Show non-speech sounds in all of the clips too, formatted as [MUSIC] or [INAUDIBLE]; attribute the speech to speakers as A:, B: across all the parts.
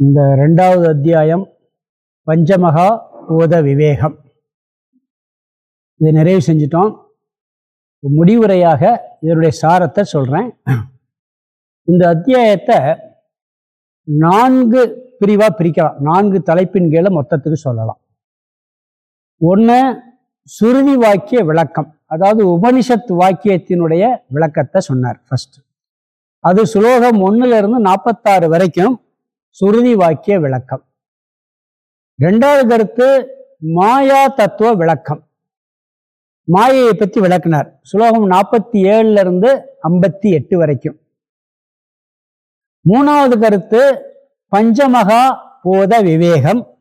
A: இந்த ரெண்டாவது அத்தியாயம் பஞ்சமகா பூத விவேகம். இதை நிறைவு செஞ்சிட்டோம். முடிவுரையாக இதனுடைய சாரத்தை சொல்கிறேன் இந்த அத்தியாயத்தை நான்கு பிரிவாக பிரிக்கலாம். நான்கு தலைப்பின் கீழே மொத்தத்துக்கு சொல்லலாம். ஒன்று சுருதி வாக்கிய விளக்கம். அதாவது உபனிஷத் வாக்கியத்தினுடைய விளக்கத்தை சொன்னார் ஃபர்ஸ்ட் அது சுலோகம் ஒன்றுலேருந்து நாற்பத்தாறு வரைக்கும் சுருதி வாக்கிய விளக்கம். ரெண்டாவது கருத்து மாயா தத்துவ விளக்கம். மாயையை பற்றி விளக்குனார். சுலோகம் நாற்பத்தி ஏழுல இருந்து ஐம்பத்தி எட்டு வரைக்கும். மூணாவது கருத்து பஞ்சமகா போத விவேகம்.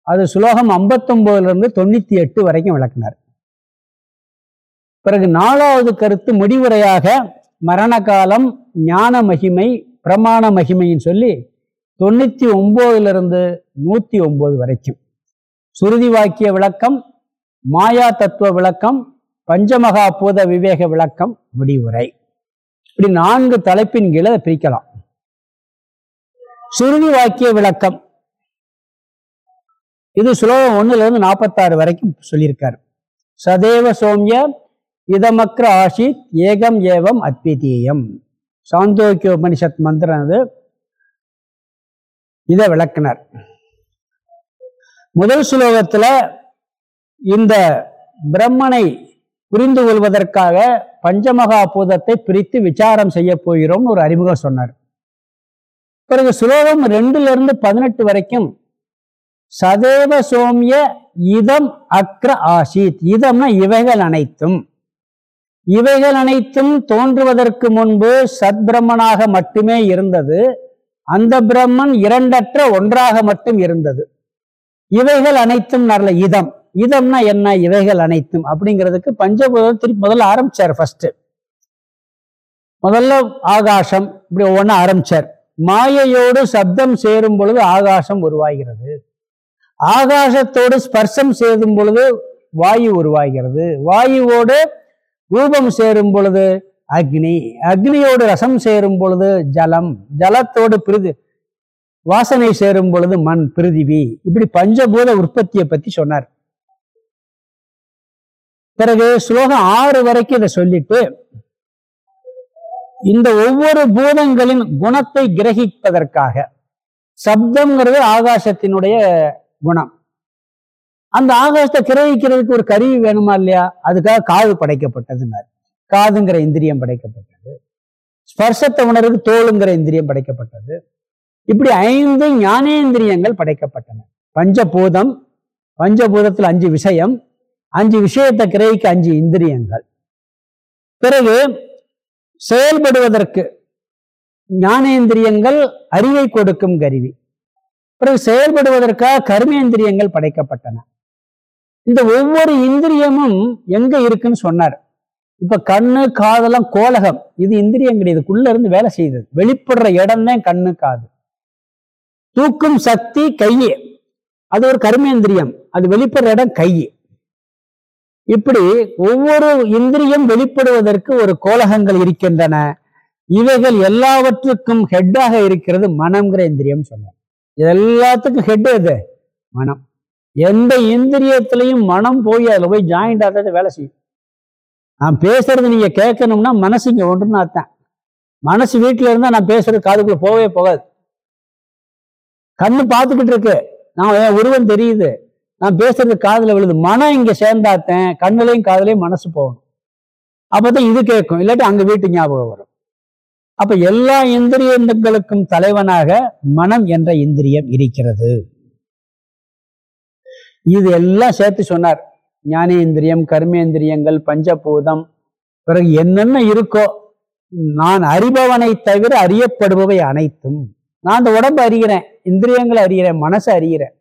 A: அது சுலோகம் ஐம்பத்தொம்போதுலேருந்து இருந்து தொண்ணூத்தி எட்டு வரைக்கும் விளக்குனார். பிறகு நாலாவது கருத்து முடிவுரையாக மரண காலம் ஞான மகிமை பிரமாண மகிமைன்னு சொல்லி தொண்ணூத்தி ஒன்பதுல இருந்து நூத்தி ஒன்பது வரைக்கும். சுருதி வாக்கிய விளக்கம் மாயா தத்துவ விளக்கம் பஞ்சமகா பூத விவேக விளக்கம் முடிவுரை இப்படி நான்கு தலைப்பின் கீழே பிரிக்கலாம். சுருதி வாக்கிய விளக்கம். இது சுலோகம் ஒண்ணுல இருந்து நாற்பத்தாறு வரைக்கும் சொல்லியிருக்காரு. சதேவ சோம்ய இதமக்ர ஆஷித் ஏகம் ஏவம் அத்விதீயம். சாந்தோக்கிய உபனிஷத் மந்திரம் அது இதை விளக்கினார். முதல் சுலோகத்துல இந்த பிரம்மனை புரிந்து கொள்வதற்காக பஞ்சமகா பூதத்தை பிரித்து விசாரம் செய்ய போகிறோம்னு ஒரு அறிமுகம் சொன்னார். பிறகு சுலோகம் ரெண்டுல இருந்து பதினெட்டு வரைக்கும் சதேவ சோமிய இதம் அக்ர ஆசித். இதம்னா இவைகள் அனைத்தும். இவைகள் அனைத்தும் தோன்றுவதற்கு முன்பு சத்பிரமனாக மட்டுமே இருந்தது. அந்த பிரம்மன் இரண்டற்ற ஒன்றாக மட்டும் இருந்தது. இவைகள் அனைத்தும் நல்ல இதம். இதம்னா என்ன? இவைகள் அனைத்தும். அப்படிங்கிறதுக்கு பஞ்சபூதம் திருப்பி முதல்ல ஆரம்பிச்சார் ஃபர்ஸ்ட் முதல்ல ஆகாசம் இப்படி ஒவ்வொன்று ஆரம்பிச்சார். மாயையோடு சப்தம் சேரும் பொழுது ஆகாசம் உருவாகிறது. ஆகாசத்தோடு ஸ்பர்சம் சேரும் பொழுது வாயு உருவாகிறது. வாயுவோடு ரூபம் சேரும் பொழுது அக்னி அக்னியோடு ரசம் சேரும் பொழுது ஜலம் ஜலத்தோடு பிரிது வாசனை சேரும் பொழுது மண் பிரிதிவி. இப்படி பஞ்சபூத உற்பத்தியை பத்தி சொன்னார். பிறகு ஸ்லோகம் ஆறு வரைக்கும் இதை சொல்லிட்டு இந்த ஒவ்வொரு பூதங்களின் குணத்தை கிரகிப்பதற்காக சப்தம்ங்கிறது ஆகாசத்தினுடைய குணம். அந்த ஆகாசத்தை கிரகிக்கிறதுக்கு ஒரு கருவி வேணுமா இல்லையா? அதுக்காக காது படைக்கப்பட்டதுன்னாரு. காதுங்கிற இந்திரியம் படைக்கப்பட்டது. ஸ்பர்சத்தை உணர்வு தோளுங்கிற இந்திரியம் படைக்கப்பட்டது. இப்படி ஐந்து ஞானேந்திரியங்கள் படைக்கப்பட்டன. பஞ்சபூதம் பஞ்சபூதத்தில் அஞ்சு விஷயம் அஞ்சு விஷயத்தை கிரகிக்க அஞ்சு இந்திரியங்கள். பிறகு செயல்படுவதற்கு ஞானேந்திரியங்கள் அறிவை கொடுக்கும் கருவி. பிறகு செயல்படுவதற்காக கர்மேந்திரியங்கள் படைக்கப்பட்டன. இந்த ஒவ்வொரு இந்திரியமும் எங்க இருக்குன்னு சொன்னார். இப்ப கண்ணு காதெல்லாம் கோலகம். இது இந்திரியம் கிடையாது. இதுக்குள்ள இருந்து வேலை செய்யுது. வெளிப்படுற இடம் தான் கண்ணு காது. தூக்கும் சக்தி கையே. அது ஒரு கர்மேந்திரியம். அது வெளிப்படுற இடம் கையே. இப்படி ஒவ்வொரு இந்திரியம் வெளிப்படுவதற்கு ஒரு கோலகங்கள் இருக்கின்றன. இவைகள் எல்லாவற்றுக்கும் ஹெட்டாக இருக்கிறது மனம்ங்கிற இந்திரியம் சொன்னார் இது எல்லாத்துக்கும் ஹெட் எது? மனம். எந்த இந்திரியத்திலையும் மனம் போய் அதில் போய் ஜாயிண்ட் ஆகாத வேலை செய்யும். நான் பேசுறது நீங்க கேட்கணும்னா மனசு இங்க ஒன்றுன்னு அர்த்தம். மனசு வீட்டுல இருந்தா நான் பேசுறது காதுக்குள்ள போகவே போகாது. கண்ணு பார்த்துக்கிட்டு இருக்கு. நான் என் உருவம் தெரியுது. நான் பேசுறது காதுல விழுது. மனம் இங்க சேர்ந்தாத்தேன் கண்ணுலையும் காதலையும் மனசு போகணும். அப்பதான் இது கேட்கும். இல்லாட்டி அங்க வீட்டு ஞாபகம் வரும். அப்ப எல்லா இந்திரியங்களுக்கும் தலைவனாக மனம் என்ற இந்திரியம் இருக்கிறது. இது எல்லாம் சேர்த்து சொன்னார். ஞானேந்திரியம் கர்மேந்திரியங்கள் பஞ்சபூதம் பிறகு என்னென்ன இருக்கோ நான் அறிபவனை தவிர அறியப்படுபவை அனைத்தும். நான் அந்த உடம்பு அறிகிறேன் இந்திரியங்களை அறிகிறேன் மனசை அறிகிறேன்.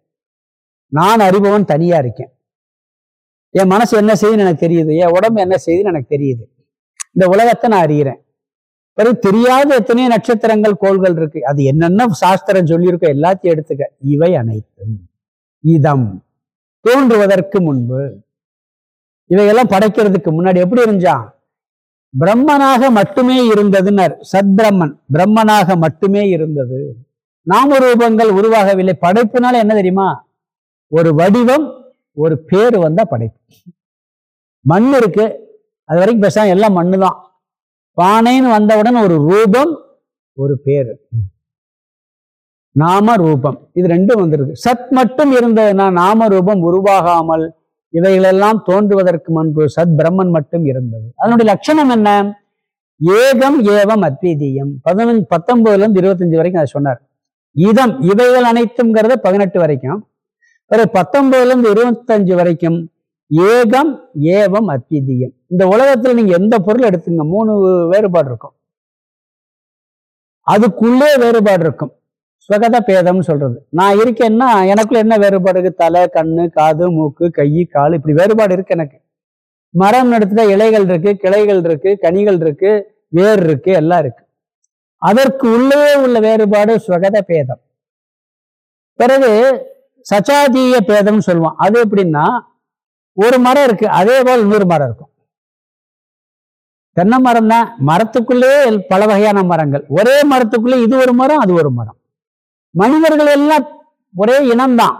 A: நான் அறிபவன் தனியா இருக்கேன். என் மனசு என்ன செய்யுதுன்னு எனக்கு தெரியுது என் உடம்பு என்ன செய்யுதுன்னு எனக்கு தெரியுது. இந்த உலகத்தை நான் அறிகிறேன். பிறகு தெரியாத எத்தனையோ நட்சத்திரங்கள் கோள்கள் இருக்கு. அது என்னென்ன சாஸ்திரம் சொல்லியிருக்கோ எல்லாத்தையும் எடுத்துக்க இவை அனைத்தும். இதம். தோன்றுவதற்கு முன்பு இவையெல்லாம் படைக்கிறதுக்கு முன்னாடி எப்படி இருந்தான் பிரம்மனாக மட்டுமே இருந்ததுன்னர். சத்பிரம்மன் பிரம்மனாக மட்டுமே இருந்தது. நாம ரூபங்கள் உருவாகவில்லை. படைப்புனால என்ன தெரியுமா? ஒரு வடிவம் ஒரு பேர் வந்தா படைப்பு. மண் இருக்கு. அது வரைக்கும் பேசாம எல்லாம் மண்ணு தான் பானைன்னு வந்தவுடன் ஒரு ரூபம் ஒரு பேர். நாம ரூபம் இது ரெண்டும் வந்திருக்கு. சத் மட்டும் இருந்ததுன்னா நாம ரூபம் உருவாகாமல் இவைகளெல்லாம் தோன்றுவதற்கு முன்பு சத் பிரம்மன் மட்டும் இருந்தது. அதனுடைய லட்சணம் என்ன? ஏகம் ஏவம் அத்வீதியம். பதினஞ்சு பத்தொன்பதுல இருந்து இருபத்தஞ்சு வரைக்கும் அதை சொன்னார். இதம் இவைகள் அனைத்துங்கிறத பதினெட்டு வரைக்கும். பிறகு பத்தொன்பதுல இருந்து இருபத்தஞ்சு வரைக்கும் ஏகம் ஏவம் அத்விதீயம். இந்த உலகத்துல நீங்க எந்த பொருள் எடுத்துங்க மூணு வேறுபாடு இருக்கும். அதுக்குள்ளே வேறுபாடு இருக்கும். ஸ்வகத பேதம்னு சொல்றது. நான் இருக்கேன்னா எனக்குள்ள என்ன வேறுபாடு இருக்கு? தலை கண்ணு காது மூக்கு கை கால் இப்படி வேறுபாடு இருக்கு எனக்கு. மரம் நடத்துகிற இலைகள் இருக்கு கிளைகள் இருக்கு கனிகள் இருக்கு வேர் இருக்கு எல்லாம் இருக்கு. அதற்கு உள்ளே உள்ள வேறுபாடு ஸ்வகத பேதம் பிறகு சச்சாதீய பேதம்னு சொல்லுவான். அது எப்படின்னா ஒரு மரம் இருக்கு அதே போல் இன்னொரு மரம் இருக்கும். தென்னை மரம் தான் மரத்துக்குள்ளேயே பல வகையான மரங்கள். ஒரே மரத்துக்குள்ளே இது ஒரு மரம் அது ஒரு மரம். மனிதர்கள் எல்லாம் ஒரே இனம்தான்.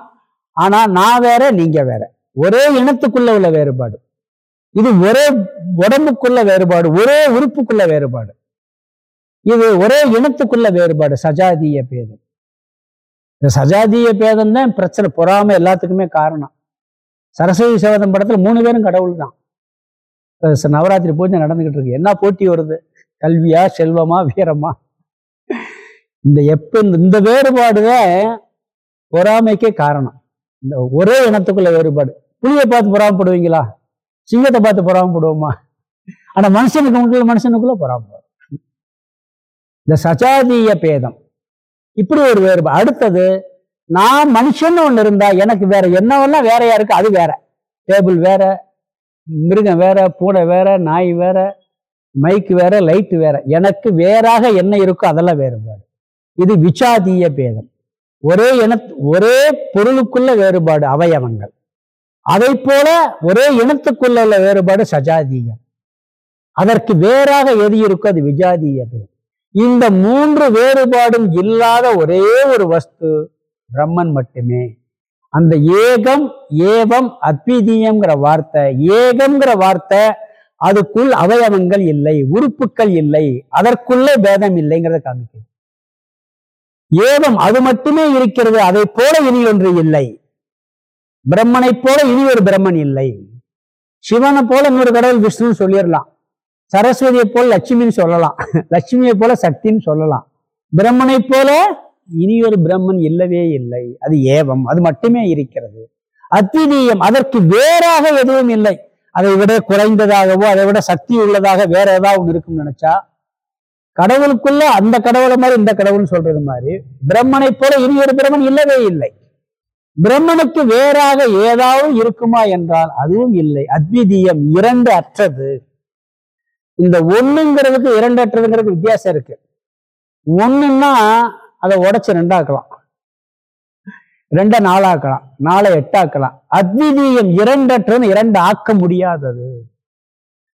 A: ஆனா நான் வேற நீங்க வேற. ஒரே இனத்துக்குள்ள உள்ள வேறுபாடு. இது ஒரே உடம்புக்குள்ள வேறுபாடு ஒரே உறுப்புக்குள்ள வேறுபாடு. இது ஒரே இனத்துக்குள்ள வேறுபாடு சஜாதிய பேதம். இந்த சஜாதிய பேதம் தான் பிரச்சனை பொறாம எல்லாத்துக்குமே காரணம். சரஸ்வதி சேவதம் படத்துல மூணு பேரும் கடவுள் தான் நவராத்திரி பூஜை நடந்துகிட்டு இருக்கு. என்ன போட்டி வருது? கல்வியா செல்வமா வீரமா? இந்த எப்ப இந்த வேறுபாடுதான் பொறாமைக்கே காரணம். இந்த ஒரே இனத்துக்குள்ள வேறுபாடு. புளியை பார்த்து பொறாமப்படுவீங்களா? சிங்கத்தை பார்த்து பொறாமப்படுவோமா? ஆனா மனுஷனுக்கு முக்கிய மனுஷனுக்குள்ள பொறாமப்படும் இந்த சஜாதீய பேதம். இப்படி ஒரு வேறுபாடு அடுத்தது நான் மனுஷன் ஒன்று இருந்தா எனக்கு வேற என்னவெல்லாம் வேறையா இருக்கு அது வேற. டேபிள் வேற மிருகம் வேற பூனை வேற நாய் வேற மைக்கு வேற லைட்டு வேற. எனக்கு வேறாக என்ன இருக்கோ அதெல்லாம் வேறுபாடு. இது விஜாதீய பேதம். ஒரே இன ஒரே பொருளுக்குள்ள வேறுபாடு அவயவங்கள். அதை போல ஒரே இனத்துக்குள்ள உள்ள வேறுபாடு சஜாதீயம். அதற்கு வேறாக எது இருக்கோ அது விஜாதீய பேதம். இந்த மூன்று வேறுபாடும் இல்லாத ஒரே ஒரு வஸ்து பிரம்மன் மட்டுமே. அந்த ஏகம் ஏவம் அத்விதீயம்ங்கிற வார்த்தை ஏகம்ங்கிற வார்த்தை அதுக்குள் அவயவங்கள் இல்லை உறுப்புகள் இல்லை அதற்குள்ளே பேதம் இல்லைங்கிறத காமிக்கிறது ஏவம் அது மட்டுமே இருக்கிறது அதை போல இனி ஒன்று இல்லை. பிரம்மனை போல இனி ஒரு பிரம்மன் இல்லை. சிவனை போல இன்னொரு கடவுள் விஷ்ணுன்னு சொல்லிடலாம். சரஸ்வதியை போல லட்சுமின்னு சொல்லலாம். [LAUGHS] லட்சுமியை போல சக்தின்னு சொல்லலாம். பிரம்மனை போல இனி ஒரு பிரம்மன் இல்லவே இல்லை. அது ஏவம் அது மட்டுமே இருக்கிறது. அத்விதீயம் அதற்கு வேறாக எதுவும் இல்லை. அதை விட குறைந்ததாகவோ அதை விட சக்தி உள்ளதாக வேற ஏதாவது ஒன்று இருக்கும்னு நினைச்சா கடவுளுக்குள்ள அந்த கடவுளை மாதிரி இந்த கடவுள்னு சொல்றது மாதிரி பிரம்மனை போல இனி ஒரு பிரம்மன் இல்லவே இல்லை. பிரம்மனுக்கு வேறாக ஏதாவது இருக்குமா என்றால் அதுவும் இல்லை. அத்விதீயம் இரண்டு அற்றது. இந்த ஒண்ணுங்கிறதுக்கு இரண்டு அற்றதுங்கிறதுக்கு வித்தியாசம் இருக்கு. ஒண்ணுன்னா அதை உடைச்சு ரெண்டாக்கலாம். ரெண்ட நாளாக்கலாம் நாளை எட்டாக்கலாம். அத்விதீயம் இரண்டற்றன்னு இரண்டு ஆக்க முடியாதது.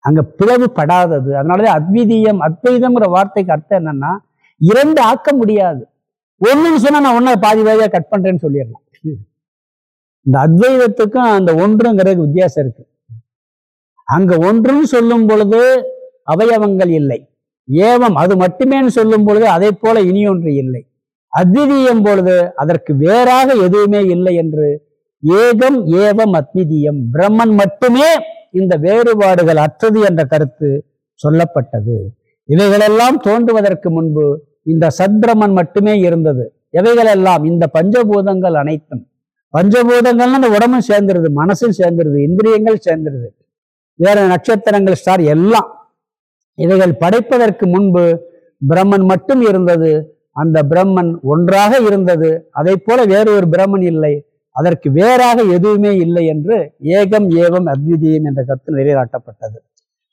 A: அங்க பிளவுபடாதது. அதனாலதான் அத்விதீயம் அத்வைதம்ங்கிற வார்த்தைக்கு அர்த்தம் என்னன்னா இரண்டு ஆக்க முடியாது. ஒன்றுன்னு சொன்னா நான் ஒன்றை பாதி பாதியா கட் பண்றேன்னு சொல்லிடலாம். இந்த அத்வைதத்துக்கும் அந்த ஒன்றுங்கிறதுக்கு வித்தியாசம் இருக்கு. அங்க ஒன்றுன்னு சொல்லும் பொழுது அவயவங்கள் இல்லை. ஏவம் அது மட்டுமேன்னு சொல்லும் பொழுது அதை போல இனி ஒன்று இல்லை. அத்விதீயம் பொழுது அதற்கு வேறாக எதுவுமே இல்லை என்று ஏகம் ஏவம் அத்விதீயம். பிரம்மன் மட்டுமே இந்த வேறுபாடுகள் அற்றது என்ற கருத்து சொல்லப்பட்டது. இவைகளெல்லாம் தோன்றுவதற்கு முன்பு இந்த சத்பிரமன் மட்டுமே இருந்தது. எவைகளெல்லாம்? இந்த பஞ்சபூதங்கள் அனைத்தும். பஞ்சபூதங்கள்னு அந்த உடம்பும் சேர்ந்துருது மனசும் சேர்ந்துருது இந்திரியங்கள் சேர்ந்துருது. வேற நட்சத்திரங்கள் ஸ்டார் எல்லாம். இவைகள் படைப்பதற்கு முன்பு பிரம்மன் மட்டும் இருந்தது. அந்த பிரம்மன் ஒன்றாக இருந்தது. அதை போல வேறு ஒரு பிரம்மன் இல்லை. அதற்கு வேறாக எதுவுமே இல்லை என்று ஏகம் ஏவம் அத்விதீயம் என்ற கருத்து நிறைவேற்றப்பட்டது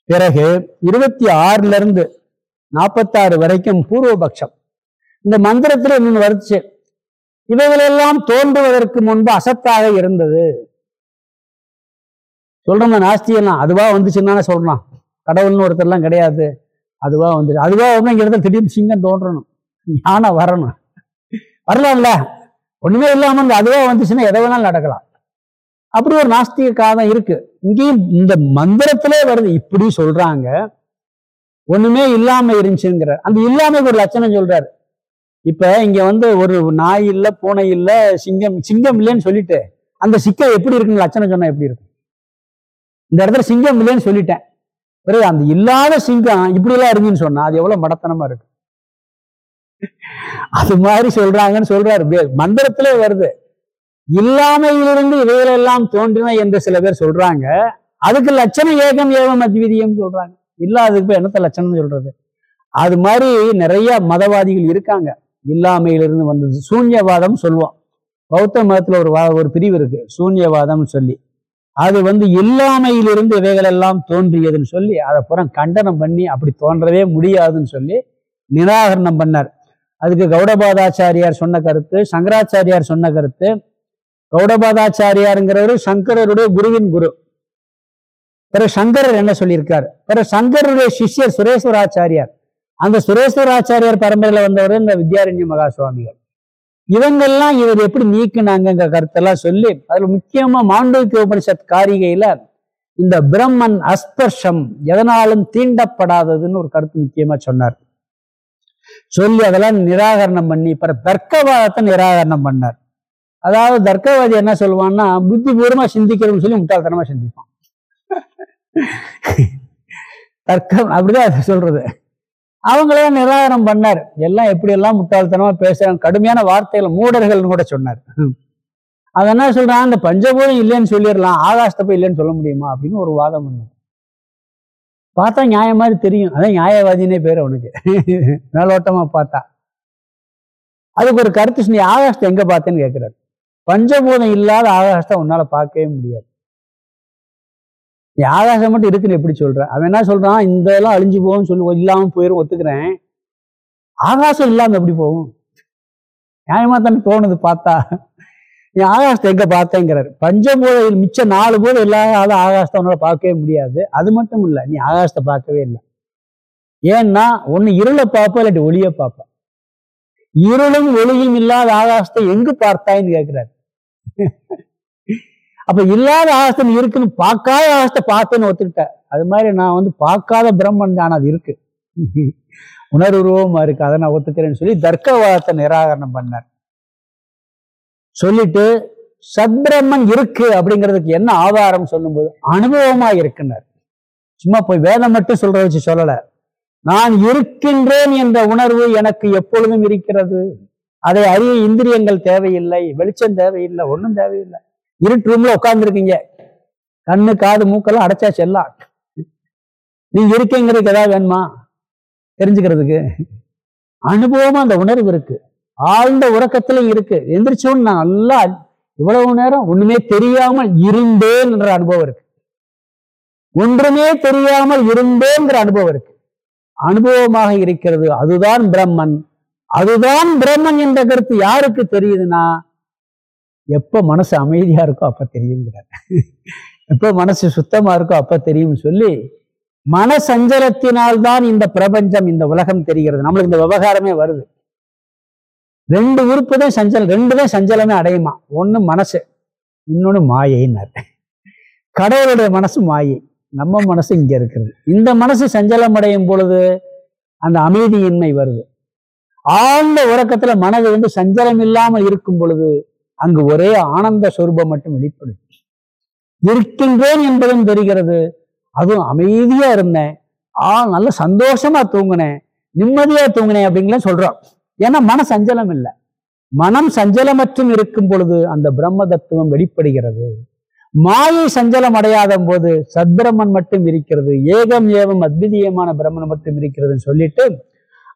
A: பிறகு இருபத்தி ஆறுல இருந்து நாற்பத்தாறு வரைக்கும் பூர்வபக்ஷம். இந்த மந்திரத்துல இன்னொன்று வருச்சு. இவைகளெல்லாம் தோன்றுவதற்கு முன்பு அசத்தாக இருந்தது. சொல்றோம் நாஸ்தியெல்லாம் அதுவா வந்துச்சுன்னா சொல்லலாம் கடவுள்னு ஒருத்தர்லாம் கிடையாது. அதுவா வந்து அதுவா வந்து இங்க இடத்துல திடீர்னு சிங்கம் தோன்றணும். யானை வரணும். வரலாம்ல. ஒண்ணுமே இல்லாம இந்த அதுவே வந்துச்சுன்னா எதை வேணாலும் நடக்கலாம். அப்படி ஒரு நாஸ்திக காதம் இருக்கு. இங்கேயும் இந்த மந்திரத்திலே வருது. இப்படி சொல்றாங்க. ஒண்ணுமே இல்லாம இருந்துச்சுங்கிற அந்த இல்லாமைக்கு ஒரு லட்சணம் சொல்றாரு. இப்ப இங்க வந்து ஒரு நாய் இல்ல பூனை இல்ல சிங்கம் சிங்கம் இல்லைன்னு சொல்லிட்டு அந்த சிக்கம் எப்படி இருக்குன்னு லட்சணம் சொன்னா எப்படி இருக்கும்? இந்த இடத்துல சிங்கம் இல்லைன்னு சொல்லிட்டேன். பிறகு அந்த இல்லாத சிங்கம் இப்படி எல்லாம் இருக்குன்னு சொன்னா அது எவ்வளவு மடத்தனமா இருக்கு. அது மாதிரி சொல்றாங்கன்னு சொல்றாரு. மந்திரத்திலே வருது. இல்லாமையிலிருந்து இவைகளெல்லாம் தோன்றின என்று சில பேர் சொல்றாங்க. அதுக்கு லட்சணம் ஏகம் ஏகம் அத்விதீயம் சொல்றாங்க. இல்லாததுக்கு போய் என்னத்த லட்சணம் சொல்றது? அது மாதிரி நிறைய மதவாதிகள் இருக்காங்க. இல்லாமையிலிருந்து வந்தது. சூன்யவாதம் சொல்லுவோம். பௌத்த மதத்துல ஒரு வா- ஒரு பிரிவு இருக்கு. சூன்யவாதம்னு சொல்லி. அது வந்து இல்லாமையிலிருந்து இவைகளெல்லாம் தோன்றியதுன்னு சொல்லி அதை புறம் கண்டனம் பண்ணி அப்படி தோன்றவே முடியாதுன்னு சொல்லி நிராகரணம் பண்ணார். அதுக்கு கௌடபாதாச்சாரியார் சொன்ன கருத்து சங்கராச்சாரியார் சொன்ன கருத்து. கௌடபாதாச்சாரியாருங்கிறவர் சங்கரருடைய குருவின் குரு. பிறகு சங்கரர் என்ன சொல்லியிருக்கார்? பிறகு சங்கரருடைய சிஷ்யர் சுரேஸ்வராச்சாரியார். அந்த சுரேஸ்வராச்சாரியார் பரம்பரையில வந்தவர் இந்த வித்யாரண்ய மகா சுவாமிகள் இவங்கெல்லாம் இவர் எப்படி நீக்குனாங்கங்கிற கருத்தெல்லாம் சொல்லி அதுல முக்கியமா மாண்டவிக்க உபனிஷத் காரிகையில இந்த பிரம்மன் அஸ்பர்ஷம் எதனாலும் தீண்டப்படாததுன்னு ஒரு கருத்து முக்கியமா சொன்னார். சொல்லி அதெல்லாம் நிராகரணம் பண்ணி இப்போ தர்க்கவாதத்தை நிராகரணம் பண்ணார். அதாவது தர்க்கவாதி என்ன சொல்லுவான்னா புத்திபூர்வமாக சிந்திக்கிறதுன்னு சொல்லி முட்டாள்தனமா சிந்திப்பான். தர்க்கம் அப்படிதான் அதை சொல்றது. அவங்களே நிராகரணம் பண்ணார். எல்லாம் எப்படி எல்லாம் முட்டாள்தனமா பேசுறாங்க கடுமையான வார்த்தைகள் மூடர்கள்னு கூட சொன்னார். அது என்ன சொல்றான் அந்த பஞ்சபூதம் இல்லைன்னு சொல்லிடலாம் ஆகாசத்தை போய் இல்லைன்னு சொல்ல முடியுமா? அப்படின்னு ஒரு வாதம் பண்ணார். பார்த்தா நியாயம் மாதிரி தெரியும். அதான் நியாயவாதினே பேர் அவனுக்கு. மேலோட்டமாக பார்த்தா. அதுக்கு ஒரு கருத்து சொன்னி ஆகாசத்தை எங்க பார்த்தேன்னு கேட்கிறாரு பஞ்சபூதம் இல்லாத ஆகாசத்தை உன்னால பார்க்கவே முடியாது. நீ ஆகாசம் மட்டும் இருக்குன்னு எப்படி சொல்கிற அவன் என்ன சொல்றான்? இந்த எல்லாம் அழிஞ்சு போகும்னு சொல்லி இல்லாமல் போயிரும் ஒத்துக்கிறேன். ஆகாசம் இல்லாம எப்படி போகும்? நியாயமா தானே தோணுது பார்த்தா. நீ ஆகாசத்தை எங்க பார்த்தேங்கிறாரு. பஞ்சபூதையில் மிச்ச நாலு பூதம் இல்லாத ஆகாசத்தை உன்னால பார்க்கவே முடியாது. அது மட்டும் இல்ல நீ ஆகாசத்தை பார்க்கவே இல்லை. ஏன்னா ஒண்ணு இருளை பார்ப்போம் இல்லாட்டி ஒளியை பார்ப்போம் இருளும் ஒளியும் இல்லாத ஆகாசத்தை எங்கு பார்த்தாய்ன்னு கேட்கிறாரு [LAUGHS] அப்ப இல்லாத ஆகாசம் இருக்குன்னு பார்க்காத ஆகாசத்தை பார்த்தேன்னு ஒத்துக்கிட்ட. அது மாதிரி நான் வந்து பார்க்காத பிரம்மன் தான் அது இருக்கு. [LAUGHS] உணர்வுருவமா இருக்கு அதை நான் ஒத்துக்கிறேன்னு சொல்லி தர்க்கவாதத்தை நிராகரணம் பண்ணார். சொல்லிட்டு சத்பிரம்மன் இருக்கு அப்படிங்கிறதுக்கு என்ன ஆதாரம் சொல்லும்போது அனுபவமா இருக்குன்னார் சும்மா போய் வேதம் மட்டும் சொல்ற வச்சு சொல்லல. நான் இருக்கின்றேன் என்ற உணர்வு எனக்கு எப்பொழுதும் இருக்கிறது. அதை அறிய இந்திரியங்கள் தேவையில்லை வெளிச்சம் தேவையில்லை ஒன்றும் தேவையில்லை. இருட்டு ரூம்ல உட்காந்துருக்கீங்க கண்ணு காது மூக்கெல்லாம் அடைச்சாச்சு எல்லாம். நீங்க இருக்கீங்கிறதுக்கு ஏதாவது வேணுமா? தெரிஞ்சுக்கிறதுக்கு. அனுபவமா அந்த உணர்வு இருக்கு. ஆழ்ந்த உறக்கத்துல இருக்கு. எந்திரிச்சோன்னு நான் நல்லா இவ்வளவு நேரம் ஒண்ணுமே தெரியாமல் இருந்தேன் என்ற அனுபவம் இருக்கு. ஒன்றுமே தெரியாமல் இருந்தேங்கிற அனுபவம் இருக்கு. அனுபவமாக இருக்கிறது அதுதான் பிரம்மன். அதுதான் பிரம்மன் என்ற கருத்து யாருக்கு தெரியுதுன்னா எப்ப மனசு அமைதியா இருக்கோ அப்ப தெரியுங்கிறார் [LAUGHS] எப்ப மனசு சுத்தமா இருக்கோ அப்ப தெரியும் சொல்லி மன சஞ்சலத்தினால்தான் இந்த பிரபஞ்சம் இந்த உலகம் தெரிகிறது. நம்மளுக்கு இந்த விவகாரமே வருது. ரெண்டு உறுப்பு தான் சஞ்சலம் ரெண்டு தான் சஞ்சலமே அடையுமா? ஒண்ணு மனசு இன்னொன்னு மாயைன்னார். கடவுளுடைய மனசு மாயை நம்ம மனசு இங்க இருக்கிறது இந்த மனசு சஞ்சலம் அடையும் பொழுது அந்த அமைதியின்மை வருது. ஆழ்ந்த உறக்கத்துல மனது வந்து சஞ்சலம் இல்லாமல் இருக்கும் பொழுது அங்கு ஒரே ஆனந்த சொரூபம் மட்டும் வெளிப்படுது இருக்கின்றேன் என்பதும் தெரிகிறது. அதுவும் அமைதியா இருந்தேன். ஆ நல்ல சந்தோஷமா தூங்கினேன். நிம்மதியா தூங்கினேன் அப்படிங்கலாம் சொல்றோம். ஏன்னா மன சஞ்சலம் இல்லை. மனம் சஞ்சலமற்றும் இருக்கும் பொழுது அந்த பிரம்ம தத்துவம் வெளிப்படுகிறது. மாயை சஞ்சலம் அடையாத போது சத்பிரமன் மட்டும் இருக்கிறது ஏகம் ஏவம் அத்விதீயமான பிரம்மன் மட்டும் இருக்கிறதுன்னு சொல்லிட்டு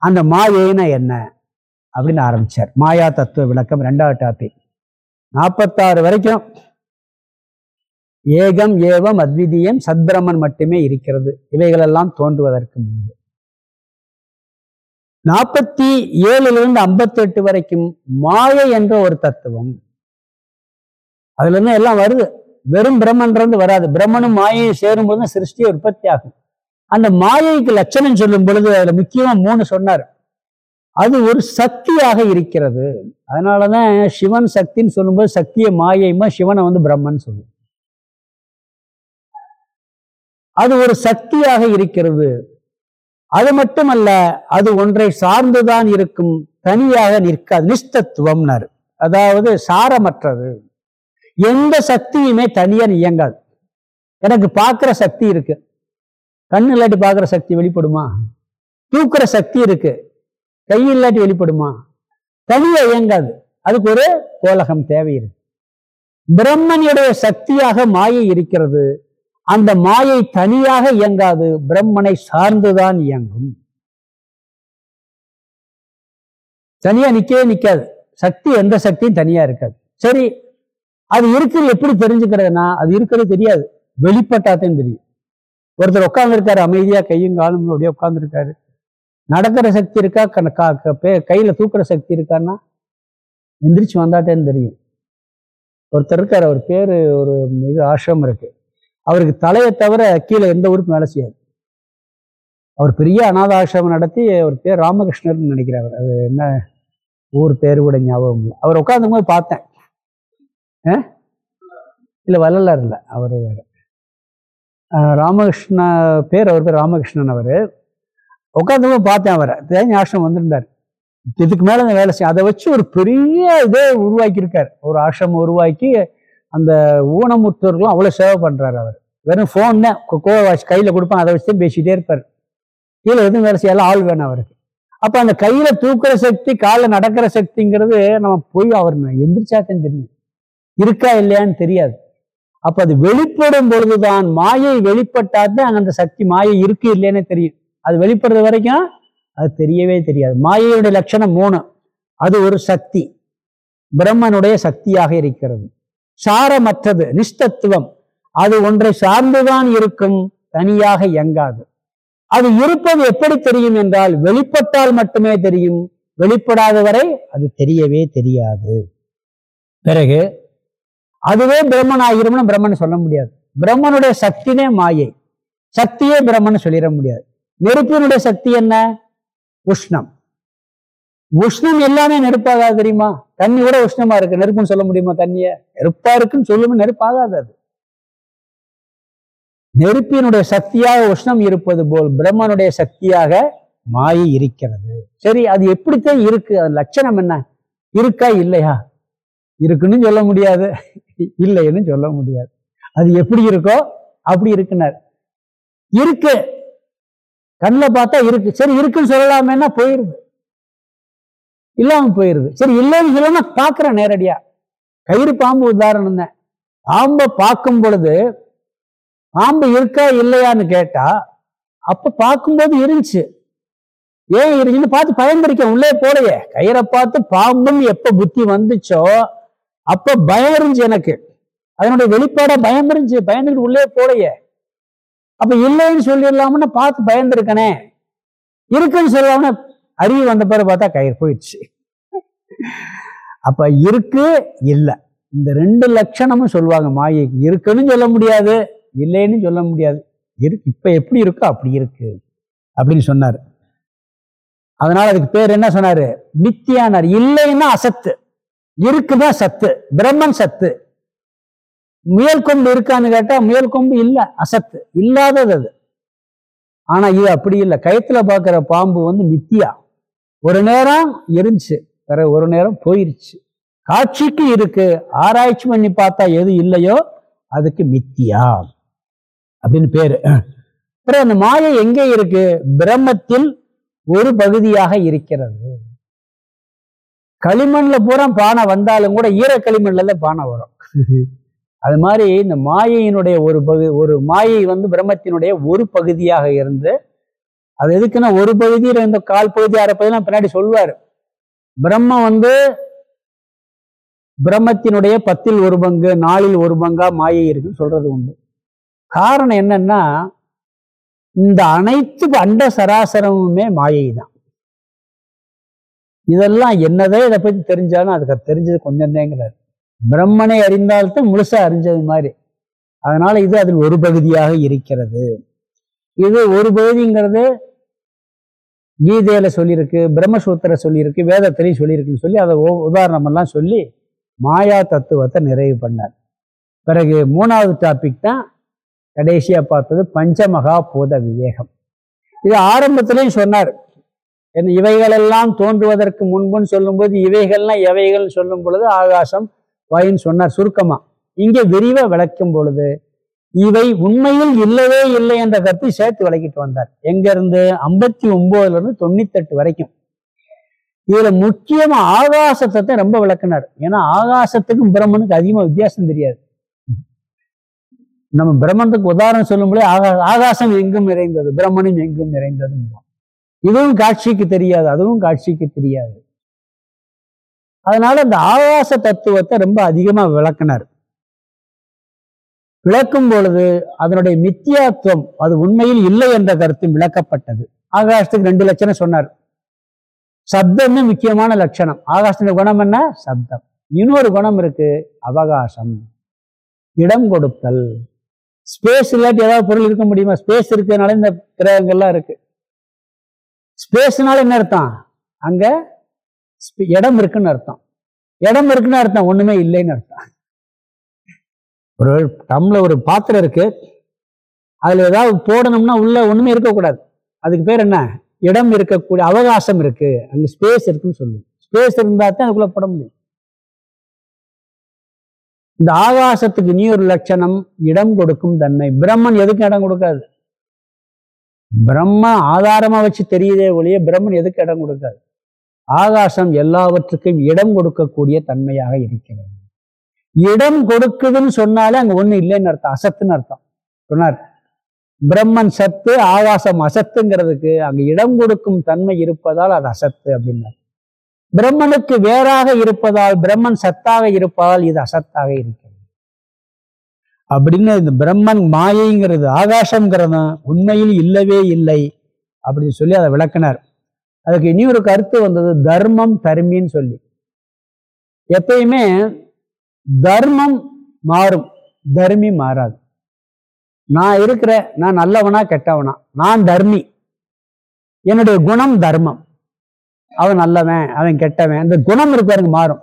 A: அந்த மாயைனா என்ன அப்படின்னு ஆரம்பிச்சார். மாயா தத்துவ விளக்கம் ரெண்டாவது டாபிக் நாற்பத்தாறு வரைக்கும். ஏகம் ஏவம் அத்விதீயம் சத்பிரமன் மட்டுமே இருக்கிறது. இவைகளெல்லாம் தோன்றுவதற்கு முன்பு. நாற்பத்தி ஏழுலேருந்து ஐம்பத்தெட்டு வரைக்கும் மாயை என்ற ஒரு தத்துவம். அதுல இருந்து எல்லாம் வருது. வெறும் பிரம்மன்றது வராது. பிரம்மனும் மாயையும் சேரும் போது தான் சிருஷ்டியை உற்பத்தி ஆகும். அந்த மாயைக்கு லட்சணம் சொல்லும் பொழுது அதுல முக்கியமா மூணு சொன்னார். அது ஒரு சக்தியாக இருக்கிறது. அதனாலதான் சிவன் சக்தின்னு சொல்லும்போது சக்தியை மாயையுமா சிவனை வந்து பிரம்மன் சொல்லும் அது ஒரு சக்தியாக இருக்கிறது. அது மட்டுமல்ல அது ஒன்றை சார்ந்துதான் இருக்கும் தனியாக நிற்காது நிஷ்டத்துவம்னாரு. அதாவது சாரமற்றது. எந்த சக்தியுமே தனியாக இயங்காது. எனக்கு பார்க்குற சக்தி இருக்கு. கண்ணு இல்லாட்டி பார்க்குற சக்தி வெளிப்படுமா? தூக்குற சக்தி இருக்கு. கை இல்லாட்டி வெளிப்படுமா? தனியாக இயங்காது. அதுக்கு ஒரு கோலகம் தேவை இருக்கு. பிரம்மனுடைய சக்தியாக மாயை இருக்கிறது. அந்த மாயை தனியாக இயங்காது பிரம்மனை சார்ந்துதான் இயங்கும். தனியா நிக்கவே நிக்காது. சக்தி எந்த சக்தியும் தனியா இருக்காது. சரி அது இருக்கிறது எப்படி தெரிஞ்சுக்கிறதுனா அது இருக்கிறது தெரியாது. வெளிப்பட்டாத்தையும் தெரியும். ஒருத்தர் உட்காந்துருக்காரு அமைதியா கையும் காலும் அப்படியே உட்காந்துருக்காரு நடக்கிற சக்தி இருக்கா? க- பே- கையில தூக்குற சக்தி இருக்கான்னா எந்திரிச்சு வந்தாட்டேன்னு தெரியும். ஒருத்தர் இருக்காரு அவர் பேரு ஒரு மிக ஆசிரமம் இருக்கு. அவருக்கு தலையை தவிர கீழே எந்த ஊருக்கும் வேலை செய்யாது. அவர் பெரிய அநாத ஆசிரமம் நடத்தி அவர் பேர் ராமகிருஷ்ணர்னு நினைக்கிறார் அது என்ன ஊர் பேர் கூட ஞாபகம் இல்லை. அவர் உட்கார்ந்தும் போது பார்த்தேன். ஆ? இல்ல வள்ளலார் இல்லை. அவர் வேற. ராமகிருஷ்ண பேர் அவர் பேர் ராமகிருஷ்ணன் அவர். உட்காந்து பார்த்தேன் அவரை. தேனி ஆசிரமம் வந்திருந்தார். இதுக்கு மேல அந்த வேலை செய்யும் அதை வச்சு ஒரு பெரிய இதே உருவாக்கியிருக்கார். ஒரு ஆசிரமம் உருவாக்கி அந்த ஊனமுற்றோர்களும் அவ்வளோ சேவை பண்ணுறாரு அவர். வெறும் ஃபோன் தான் கோவா வாட்ச் கையில அதை வச்சு தான் இருப்பார். கீழே எதுவும் வேலை செய்யலாம் ஆள் வேணும் அவருக்கு. அப்போ அந்த கையில் தூக்குற சக்தி காலில் நடக்கிற சக்திங்கிறது நம்ம போய் அவர் எந்திரிச்சாதான் தெரியும். இருக்கா இல்லையான்னு தெரியாது. அப்போ அது வெளிப்படும் பொழுதுதான் மாயை வெளிப்பட்டாதான் அந்த சக்தி மாயை இருக்கு இல்லையானே தெரியும். அது வெளிப்படுறது வரைக்கும் அது தெரியவே தெரியாது. மாயையுடைய லட்சணம் மூணு. அது ஒரு சக்தி. பிரம்மனுடைய சக்தியாக இருக்கிறது. சாரமற்றது நிஷ்டத்துவம். அது ஒன்றை சார்ந்துதான் இருக்கும் தனியாக இயங்காது. அது இருப்பது எப்படி தெரியும் என்றால் வெளிப்பட்டால் மட்டுமே தெரியும். வெளிப்படாத வரை அது தெரியவே தெரியாது. பிறகு அதுவே பிரம்மன் ஆகிரும்னு பிரம்மன் சொல்ல முடியாது. பிரம்மனுடைய சக்தினே மாயை. சக்தியே பிரம்மன் சொல்லிட முடியாது. நெருப்பினுடைய சக்தி என்ன? உஷ்ணம். உஷ்ணம் எல்லாமே நெருப்பாகாது தெரியுமா? தண்ணி கூட உஷ்ணமா இருக்கு. நெருப்புன்னு சொல்ல முடியுமா தண்ணிய? நெருப்பா இருக்குன்னு சொல்லுமே நெருப்பாகாது அது. நெருப்பினுடைய சக்தியாக உஷ்ணம் இருப்பது போல் பிரம்மனுடைய சக்தியாக மாயை இருக்கிறது. சரி அது எப்படித்தான் இருக்கு? அது லட்சணம் என்ன? இருக்கா இல்லையா? இருக்குன்னு சொல்ல முடியாது. இல்லைன்னு சொல்ல முடியாது. அது எப்படி இருக்கோ அப்படி இருக்குனார். இருக்கு. கண்ணில் பார்த்தா இருக்கு. சரி இருக்குன்னு சொல்லலாமேன்னா போயிருது. இல்லாம போயிருது. சரி இல்லைன்னு சொல்லணும்னா பார்க்குறேன் நேரடியா. கயிறு பாம்பு உதாரணம் தான் பாம்பை பார்க்கும் பொழுது பாம்பு இருக்கா இல்லையான்னு கேட்டா அப்ப பார்க்கும்போது இருந்துச்சு. ஏன் இருந்துச்சுன்னு பார்த்து பயந்துருக்கேன். உள்ளே போலையே. கயிறை பார்த்து பாம்புன்னு எப்ப புத்தி வந்துச்சோ அப்ப பயம் இருந்துச்சு எனக்கு. அதனுடைய வெளிப்பாடா பயம் இருந்துச்சு. பயந்துட்டு உள்ளே போலையே. அப்ப இல்லைன்னு சொல்லிடலாம்னு பார்த்து பயந்துருக்கனே. இருக்குன்னு சொல்லாம அறிவு வந்த பிறகு பார்த்தா கயிறு போயிடுச்சு. அப்ப இருக்கு இல்லை. இந்த ரெண்டு லட்சணமும் சொல்லுவாங்க மாயைக்கு இருக்குன்னு சொல்ல முடியாது இல்லைன்னு சொல்ல முடியாது. இருக்கு இப்ப எப்படி இருக்கோ அப்படி இருக்கு அப்படின்னு சொன்னாரு. அதனால அதுக்கு பேர் என்ன சொன்னாரு? நித்தியானார் இல்லைன்னா அசத்து. இருக்குதான் சத்து. பிரம்மன் சத்து. முயல் கொம்பு இருக்கான்னு கேட்டா முயல் கொம்பு இல்ல அசத்து. இல்லாதது அது. ஆனா இது அப்படி இல்லை. கயத்துல பாக்குற பாம்பு வந்து மித்தியா ஒரு நேரம் இருந்துச்சு வேற ஒரு நேரம் போயிருச்சு. காட்சிக்கு இருக்கு. ஆராய்ச்சி பண்ணி பார்த்தா எது இல்லையோ அதுக்கு மித்தியா அப்படின்னு பேரு. அப்புறம் அந்த மாயை எங்கே இருக்கு? பிரம்மத்தில் ஒரு பகுதியாக இருக்கிறது. களிமண்ல பூரா பானை வந்தாலும் கூட ஈர களிமண்ல தான் பானை வரும். அது மாதிரி இந்த மாயையினுடைய ஒரு பகு ஒரு மாயை வந்து பிரம்மத்தினுடைய ஒரு பகுதியாக இருந்து அது எதுக்குன்னா ஒரு பகுதியில் இருந்த கால் பகுதி அரை பகுதியெல்லாம் பின்னாடி சொல்லுவாரு பிரம்மம் வந்து பிரம்மத்தினுடைய பத்தில் ஒரு பங்கு நாளில் ஒரு பங்கா மாயை இருக்குன்னு சொல்றது உண்டு. காரணம் என்னன்னா இந்த அனைத்து அண்ட சராசரமுமே மாயை தான். இதெல்லாம் என்னதே இதை பத்தி தெரிஞ்சாலும் அதுக்கு தெரிஞ்சது கொஞ்சம் தேங்கிறார் பிரம்மனை அறிந்தால்தான் முழுசா அறிஞ்சது மாதிரி. அதனால இது அதில் ஒரு பகுதியாக இருக்கிறது. இது ஒரு பகுதிங்கிறது கீதையில சொல்லியிருக்கு பிரம்மசூத்திர சொல்லியிருக்கு வேதத்திலையும் சொல்லியிருக்குன்னு சொல்லி அதை உதாரணமெல்லாம் சொல்லி மாயா தத்துவத்தை நிறைவு பண்ணார். பிறகு மூணாவது டாபிக் தான் கடைசியா பார்த்தது பஞ்சமகா பூத விவேகம். இது ஆரம்பத்திலையும் சொன்னார். என்ன இவைகளெல்லாம் தோன்றுவதற்கு முன்புன்னு சொல்லும்போது இவைகள்லாம் இவைகள்னு சொல்லும் பொழுது ஆகாசம் வாயின்னு சொன்னார் சுருக்கமா. இங்கே விரிவாக விளக்கும் பொழுது இவை உண்மையில் இல்லவே இல்லை என்ற கருத்தை சேர்த்து விளக்கிட்டு வந்தார். எங்க இருந்து ஐம்பத்தி ஒன்பதுல இருந்து தொண்ணூத்தி எட்டு வரைக்கும். இதுல முக்கியமா ஆகாசத்தை தான் ரொம்ப விளக்குனார். ஏன்னா ஆகாசத்துக்கும் பிரம்மனுக்கு அதிகமா வித்தியாசம் தெரியாது. நம்ம பிரம்மனுக்கு உதாரணம் சொல்லும்போது ஆகா ஆகாசம் எங்கும் நிறைந்தது பிரம்மனும் எங்கும் நிறைந்தது. இதுவும் காட்சிக்கு தெரியாது அதுவும் காட்சிக்கு தெரியாது. அதனால இந்த ஆகாச தத்துவத்தை ரொம்ப அதிகமா விளக்குனார். விளக்கும் பொழுது அதனுடைய மித்தியாத்துவம் அது உண்மையில் இல்லை என்ற கருத்து விளக்கப்பட்டது. ஆகாசத்துக்கு ரெண்டு லட்சணம் சொன்னார். சப்தம்னு முக்கியமான லட்சணம். ஆகாசத்தினுடைய குணம் என்ன? சப்தம். இன்னொரு குணம் இருக்கு அவகாசம். இடம் கொடுத்தல். ஸ்பேஸ் இல்லாட்டி ஏதாவது பொருள் இருக்க முடியுமா? ஸ்பேஸ் இருக்கிறதுனால இந்த கிரகங்கள்லாம் இருக்கு. ஸ்பேஸ்னால என்ன அர்த்தம்? அங்க இடம் இருக்குன்னு அர்த்தம். இடம் இருக்குன்னு அர்த்தம். ஒண்ணுமே இல்லைன்னு அர்த்தம். ஒரு டம்ள ஒரு பாத்திரம் இருக்கு. அதுல ஏதாவது போடணும்னா உள்ள ஒண்ணுமே இருக்கக்கூடாது. அதுக்கு பேர் என்ன? இடம் இருக்கக்கூடிய அவகாசம் இருக்கு. அங்கே ஸ்பேஸ் இருக்குன்னு சொல்லுவோம். ஸ்பேஸ் இருந்தால் தான் அதுக்குள்ள போட முடியும். இந்த ஆகாசத்துக்கு நீ ஒரு லட்சணம் இடம் கொடுக்கும் தன்மை. பிரம்மன் எதுக்கும் இடம் கொடுக்காது? பிரம்ம ஆதாரமா வச்சு தெரியுதே ஒழிய பிரம்மன் எதுக்கு இடம் கொடுக்காது? ஆகாசம் எல்லாவற்றுக்கும் இடம் கொடுக்கக்கூடிய தன்மையாக இருக்கிறது. இடம் கொடுக்குதுன்னு சொன்னாலே அங்க ஒண்ணு இல்லைன்னு அர்த்தம். அசத்துன்னு அர்த்தம். சொன்னார். பிரம்மன் சத்து ஆகாசம் அசத்துங்கிறதுக்கு அங்க இடம் கொடுக்கும் தன்மை இருப்பதால் அது அசத்து அப்படின்னார். பிரம்மனுக்கு வேறாக இருப்பதால் பிரம்மன் சத்தாக இருப்பதால் இது அசத்தாக இருக்கிறது. அப்படின்னு இந்த பிரம்மன் மாயைங்கிறது ஆகாசங்கிறது உண்மையில் இல்லவே இல்லை அப்படின்னு சொல்லி அதை விளக்கினார். அதுக்கு இனி ஒரு கருத்து வந்தது தர்மம் தர்மின்னு சொல்லி. எப்பயுமே தர்மம் மாறும். தர்மி மாறாது. நான் இருக்கிற நான் நல்லவனா கெட்டவனா? நான் தர்மி. என்னுடைய குணம் தர்மம். அவன் நல்லவன் அவன் கெட்டவன். அந்த குணம் இருக்கு மாறும்.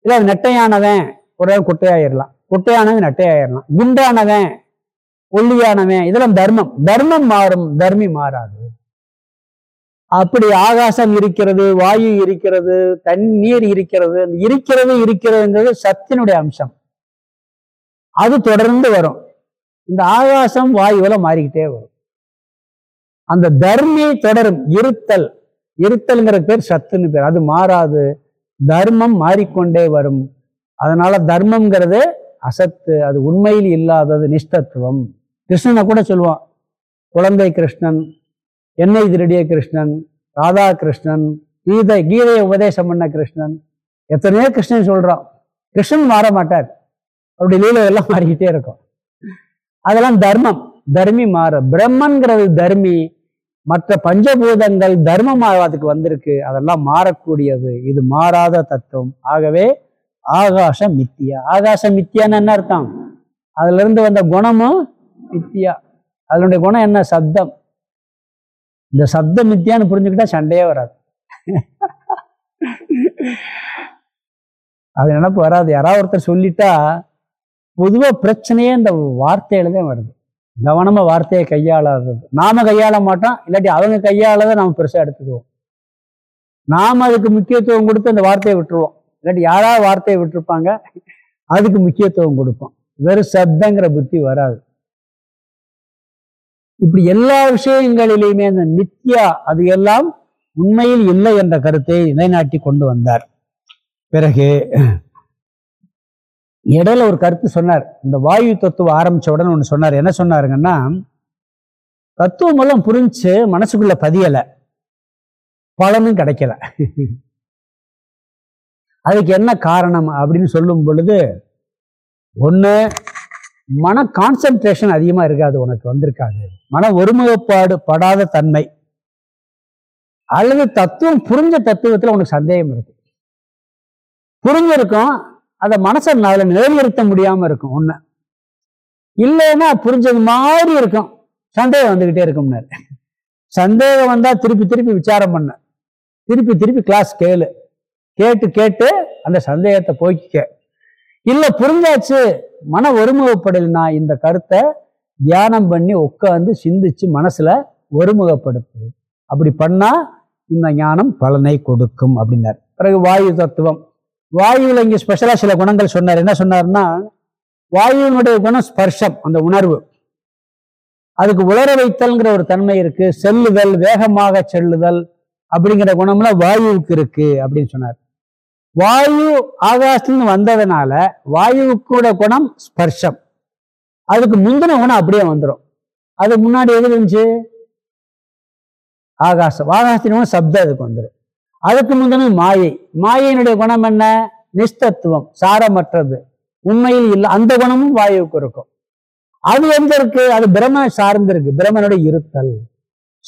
A: இல்லை அவன் நெட்டையானவன் ஒரு குட்டையாயிடலாம் குட்டையாயிரலாம். குட்டையானவன் நெட்டையாயிரலாம். குண்டானவன் ஒல்லியானவன் இதெல்லாம் தர்மம். தர்மம் மாறும் தர்மி மாறாது. அப்படி ஆகாசம் இருக்கிறது வாயு இருக்கிறது தண்ணீர் இருக்கிறது இருக்கிறது இருக்கிறதுங்கிறது சத்தினுடைய அம்சம். அது தொடர்ந்து வரும். இந்த ஆகாசம் வாயுவில மாறிக்கிட்டே வரும். அந்த தர்மி தொடரும். இருத்தல். இருத்தல்ங்கிற பேர் சத்துன்னு பேர். அது மாறாது. தர்மம் மாறிக்கொண்டே வரும். அதனால தர்மம்ங்கிறது அசத்து. அது உண்மையில் இல்லாதது நிஷ்டத்துவம். கிருஷ்ணனை கூட சொல்லுவான். குழந்தை கிருஷ்ணன் என்னை திருடிய கிருஷ்ணன் ராதா கிருஷ்ணன் கீதை கீதையை உபதேசம் பண்ண கிருஷ்ணன் எத்தனையோ கிருஷ்ணன் சொல்றான். கிருஷ்ணன் மாற மாட்டார். அப்படி லீலையெல்லாம் மாறிக்கிட்டே இருக்கும். அதெல்லாம் தர்மம். தர்மி மாற. பிரம்மன்கிறது தர்மி. மற்ற பஞ்சபூதங்கள் தர்மமாவதுக்கு வந்திருக்கு. அதெல்லாம் மாறக்கூடியது. இது மாறாத தத்துவம். ஆகவே ஆகாசம் மித்தியா. ஆகாசம் மித்தியான்னு என்ன அர்த்தம்? அதுல இருந்து வந்த குணமும் மித்தியா. அதனுடைய குணம் என்ன? சப்தம். இந்த சப்த மித்தியான்னு புரிஞ்சுக்கிட்டா சண்டையே வராது. அது நினப்பு வராது. யாராவது ஒருத்தர் சொல்லிட்டா பொதுவாக பிரச்சனையே இந்த வார்த்தையில தான் வருது. கவனமாக வார்த்தையை கையாளாதது. நாம கையாள மாட்டோம். இல்லாட்டி அவங்க கையாளதை நாம் பெருசாக எடுத்துக்குவோம். நாம் அதுக்கு முக்கியத்துவம் கொடுத்து அந்த வார்த்தையை விட்டுருவோம். இல்லாட்டி யாராவது வார்த்தையை விட்டுருப்பாங்க. அதுக்கு முக்கியத்துவம் கொடுப்போம். வெறும் சப்தங்கிற புத்தி வராது. இப்படி எல்லா விஷயங்களிலுமே அந்த நித்யா அது எல்லாம் உண்மையில் இல்லை என்ற கருத்தை நிலைநாட்டி கொண்டு வந்தார். பிறகு இடையில ஒரு கருத்து சொன்னார். இந்த வாயு தத்துவம் ஆரம்பிச்ச உடனே ஒன்று சொன்னார். என்ன சொன்னாருங்கன்னா தத்துவம் எல்லாம் புரிஞ்சு மனசுக்குள்ள பதியலை. பலனும் கிடைக்கல. அதுக்கு என்ன காரணம் அப்படின்னு சொல்லும் பொழுது ஒண்ணு மன கான்சென்ட்ரேஷன் அதிகமா இருக்காது உனக்கு வந்திருக்காது. மன ஒருமுகப்பாடு படாத தன்மை. அல்லது தத்துவம் புரிஞ்ச தத்துவத்துல உனக்கு சந்தேகம் இருக்கு புரிஞ்சிருக்கும் அதை மனசை அதில் நிலைநிறுத்த முடியாமல் இருக்கும் ஒன்று இல்லைன்னா புரிஞ்சது மாதிரி இருக்கும். சந்தேகம் வந்துக்கிட்டே இருக்கும்னாரு சந்தேகம் வந்தால் திருப்பி திருப்பி விசாரம் பண்ண. திருப்பி திருப்பி கிளாஸ் கேளு. கேட்டு கேட்டு அந்த சந்தேகத்தை போய்க்க இல்ல புரிஞ்சாச்சு. மன ஒருமுகப்படலைனா இந்த கருத்தை தியானம் பண்ணி உட்காந்து சிந்திச்சு மனசுல ஒருமுகப்படுத்து. அப்படி பண்ணா இந்த ஞானம் பலனை கொடுக்கும் அப்படின்னார். பிறகு வாயு தத்துவம். வாயுவில் இங்கே ஸ்பெஷலாக சில குணங்கள் சொன்னார். என்ன சொன்னார்னா வாயுவினுடைய குணம் ஸ்பர்ஷம் அந்த உணர்வு. அதுக்கு உலர வைத்தல்ங்கிற ஒரு தன்மை இருக்கு. செல்லுதல் வேகமாக செல்லுதல் அப்படிங்கிற குணம்லாம் வாயுவுக்கு இருக்கு அப்படின்னு சொன்னார். வாயு ஆகாசத்துலேருந்து வந்ததுனால வாயுக்கூட குணம் ஸ்பர்ஷம். அதுக்கு முந்தின குணம் அப்படியே வந்துடும் அது முன்னாடி எது இருந்துச்சு? ஆகாசம். ஆகாசத்தின் குணம் சப்தம் அதுக்கு வந்துடும் அதுக்கு முந்தின மாயை. மாயையினுடைய குணம் என்ன? நிஷ்டத்துவம் சாரமற்றது. உண்மையில் இல்லை அந்த குணமும் வாயுவுக்கு இருக்கும். அது எந்த இருக்கு? அது பிரம்மனை சார்ந்திருக்கு பிரம்மனுடைய இருத்தல்.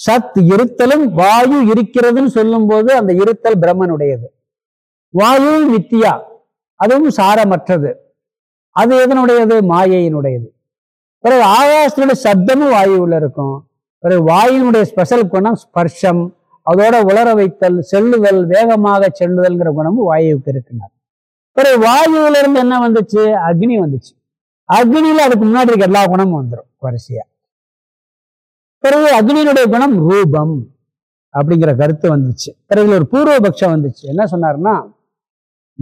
A: சத் இருத்தலும் வாயு இருக்கிறதுன்னு சொல்லும் போது அந்த இருத்தல் பிரம்மனுடையது. வாயு வித்தியா அதுவும் சாரமற்றது. அது எதனுடையது? மாயையினுடையது. பிறகு ஆகாசத்தினுடைய சப்தமும் வாயுவில் இருக்கும். பிறகு வாயுனுடைய ஸ்பெஷல் குணம் ஸ்பர்ஷம். அதோட உலர வைத்தல் செல்லுதல் வேகமாக செல்லுதல்ங்கிற குணமும் வாயுவுக்கு இருக்குனார். பிறகு வாயுவில இருந்து என்ன வந்துச்சு? அக்னி வந்துச்சு. அக்னியில அதுக்கு முன்னாடி இருக்க எல்லா குணமும் வந்துடும் வரிசையா. பிறகு அக்னியினுடைய குணம் ரூபம் அப்படிங்கிற கருத்து வந்துச்சு. பிறகு ஒரு பூர்வபக்ஷம் வந்துச்சு. என்ன சொன்னாருன்னா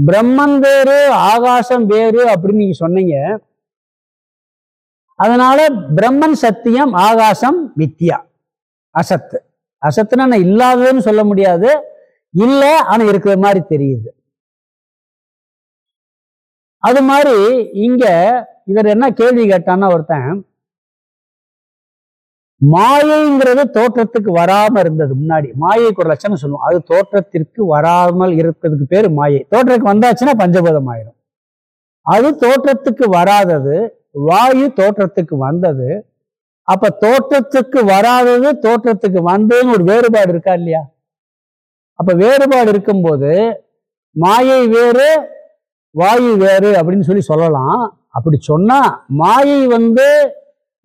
A: பிரம்மன் வேறு ஆகாசம் வேறு அப்படின்னு நீங்க சொன்னீங்க. அதனால பிரம்மன் சத்தியம் ஆகாசம் மித்தியா அசத்து. அசத்துனா நான் இல்லாததுன்னு சொல்ல முடியாது. இல்ல ஆனா இருக்கிற மாதிரி தெரியுது. அது மாதிரி இங்க இவர் என்ன கேள்வி கேட்டான்னா ஒருத்தன் மாயைங்கிறது தோற்றத்துக்கு வராம இருந்தது முன்னாடி. மாயைக்கு ஒரு லட்சணம் சொல்லுவோம். அது தோற்றத்திற்கு வராமல் இருக்கிறதுக்கு பேர் மாயை. தோற்றத்துக்கு வந்தாச்சுன்னா பஞ்சபூதம் ஆயிரும். அது தோற்றத்துக்கு வராதது வாயு தோற்றத்துக்கு வந்தது. அப்ப தோற்றத்துக்கு வராதது தோற்றத்துக்கு வந்ததுன்னு ஒரு வேறுபாடு இருக்கா இல்லையா? அப்ப வேறுபாடு இருக்கும்போது மாயை வேறு வாயு வேறு அப்படின்னு சொல்லி சொல்லலாம். அப்படி சொன்னா மாயை வந்து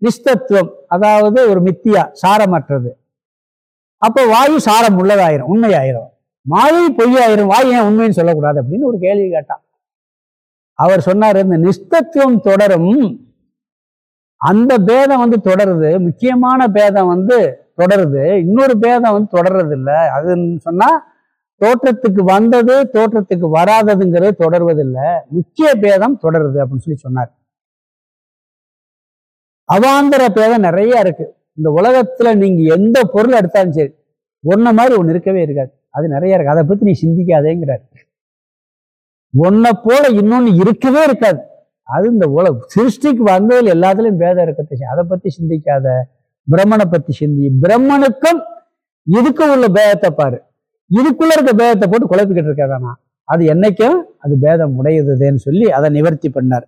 A: நிஸ்தத்துவம் அதாவது ஒரு மித்தியா சாரமற்றது. அப்போ வாயு சாரம் உள்ளதாயிரும் உண்மையாயிரும். மாயை பொய்யாயிரும் வாயு ஏன் உண்மைன்னு சொல்லக்கூடாது அப்படின்னு ஒரு கேள்வி கேட்டான். அவர் சொன்னார் இந்த நிஸ்தத்துவம் தொடரும் அந்த பேதம் வந்து தொடருது முக்கியமான பேதம் வந்து தொடருது இன்னொரு பேதம் வந்து தொடர்றது இல்லை அதுன்னு சொன்னால் தோற்றத்துக்கு வந்தது தோற்றத்துக்கு வராததுங்கிறது தொடர்வதில்லை முக்கிய பேதம் தொடருது அப்படின்னு சொல்லி சொன்னார். அவாந்தர பேதம் நிறைய இருக்கு. இந்த உலகத்துல நீங்க எந்த பொருள் எடுத்தாலும் சரி ஒன்ன மாதிரி ஒண்ணு இருக்கவே இருக்காது. அது நிறைய இருக்கு. அதை பத்தி நீ சிந்திக்காதேங்கிறார். ஒன்ன போல இன்னொன்னு இருக்கவே இருக்காது. அது இந்த உலக சிருஷ்டிக்கு வந்ததில் எல்லாத்துலயும் பேதம் இருக்கிறது அதை பத்தி சிந்திக்காத. பிரம்மனை பத்தி சிந்தி. பிரம்மனுக்கும் இதுக்கும் உள்ள பேதத்தை பாரு. இதுக்குள்ள இருக்க பேதத்தை போட்டு குழப்பிக்கிட்டு இருக்காதானா அது என்னைக்கும் அது பேதம் உடையதுன்னு சொல்லி அதை நிவர்த்தி பண்ணார்.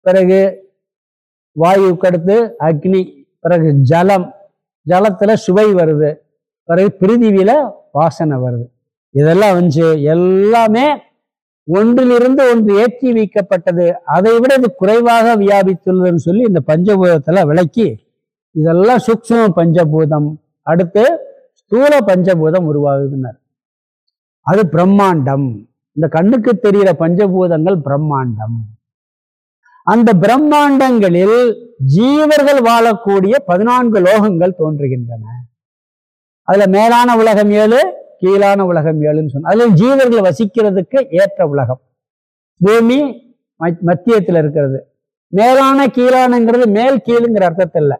A: பிறகு வாயுக்கு அடுத்து அக்னி பிறகு ஜலம். ஜலத்தில் சுவை வருது. பிறகு பிரிதிவியில் வாசனை வருது. இதெல்லாம் வந்து எல்லாமே ஒன்றிலிருந்து ஒன்று ஏற்றி வைக்கப்பட்டது. அதை விட இது குறைவாக வியாபித்துள்ளதுன்னு சொல்லி இந்த பஞ்சபூதத்தில் விளக்கி இதெல்லாம் சூக்ஷ்ம பஞ்சபூதம். அடுத்து ஸ்தூல பஞ்சபூதம் உருவாகுதுனர் அது பிரம்மாண்டம். இந்த கண்ணுக்கு தெரிகிற பஞ்சபூதங்கள் பிரம்மாண்டம். அந்த பிரம்மாண்டங்களில் ஜீவர்கள் வாழக்கூடிய பதினான்கு லோகங்கள் தோன்றுகின்றன. அதுல மேலான உலகம் ஏழு கீழான உலகம் ஏழுன்னு சொன்ன அதுல ஜீவர்கள் வசிக்கிறதுக்கு ஏற்ற உலகம். பூமி மத்தியத்தில் இருக்கிறது. மேலான கீழானுங்கிறது மேல் கீழுங்கிற அர்த்தத்தில் இல்லை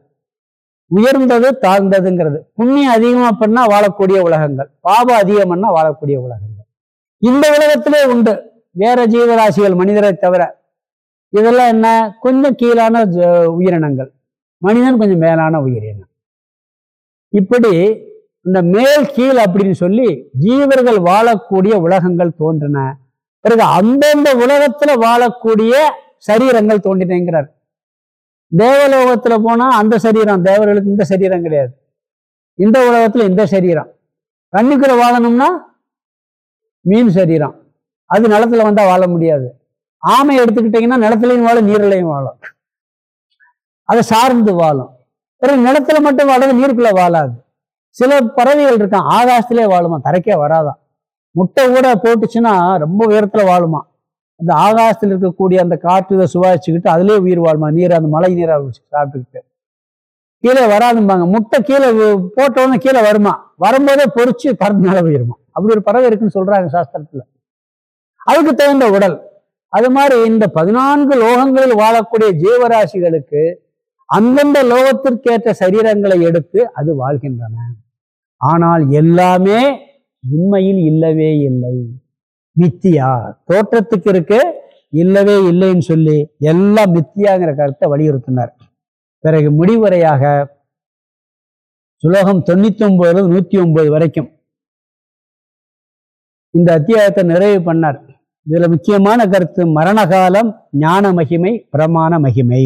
A: உயர்ந்தது தாழ்ந்ததுங்கிறது. புண்ணியம் அதிகமா பண்ணா வாழக்கூடிய உலகங்கள். பாபம் அதிகம் பண்ணா வாழக்கூடிய உலகங்கள். இந்த உலகத்திலே உண்டு. வேற ஜீவராசிகள் மனிதரை தவிர இதெல்லாம் என்ன? கொஞ்சம் கீழான உயிரினங்கள். மனிதன் கொஞ்சம் மேலான உயிரினம். இப்படி இந்த மேல் கீழ் அப்படின்னு சொல்லி ஜீவர்கள் வாழக்கூடிய உலகங்கள் தோன்றின. பிறகு அந்தந்த உலகத்துல வாழக்கூடிய சரீரங்கள் தோன்றினேங்கிறார். தேவலோகத்துல போனா அந்த சரீரம் தேவர்களுக்கு இந்த சரீரம் கிடையாது. இந்த உலகத்துல இந்த சரீரம். கண்ணுக்குள்ள வாழணும்னா மீன் சரீரம். அது நிலத்துல வந்தா வாழ முடியாது. ஆமை எடுத்துக்கிட்டீங்கன்னா நிலத்திலையும் வாழும் நீரிலையும் வாழும். அதை சார்ந்து வாழும். பிறகு நிலத்துல மட்டும் வாழாது நீருக்குள்ள வாழாது. சில பறவைகள் இருக்கான் ஆகாசத்திலே வாழுமா? தரைக்கே வராதான் முட்டை கூட போட்டுச்சுன்னா ரொம்ப உயரத்துல வாழுமா? அந்த ஆகாசத்தில் இருக்கக்கூடிய அந்த காற்று இதை சுவாசிச்சுக்கிட்டு அதுலயே உயிர் வாழுமா? நீர் அந்த மழை நீரை சாப்பிட்டுக்கிட்டு. கீழே வராதும்பாங்க. முட்டை கீழே வு- போட்ட உடனே கீழே வருமா? வரும்போதே பொறிச்சு பறந்து மேலே போயிருமா? அப்படி ஒரு பறவை இருக்குன்னு சொல்றாங்க சாஸ்திரத்துல. அதுக்கு தகுந்த உடல். அது மாதிரி இந்த பதினான்கு லோகங்களில் வாழக்கூடிய ஜீவராசிகளுக்கு அந்தந்த லோகத்திற்கேற்ற சரீரங்களை எடுத்து அது வாழ்கின்றன. ஆனால் எல்லாமே உண்மையில் இல்லவே இல்லை. மித்தியா தோற்றத்துக்கு இருக்கு இல்லவே இல்லைன்னு சொல்லி எல்லாம் மித்தியாங்கிற கருத்தை வலியுறுத்தினார். பிறகு முடிவுரையாக சுலோகம் தொண்ணூத்தி ஒன்பதுல நூத்தி ஒன்பது வரைக்கும் இந்த அத்தியாயத்தை நிறைவு பண்ணார். இதுல முக்கியமான கருத்து மரணகாலம் ஞான மகிமை பிரமாண மகிமை.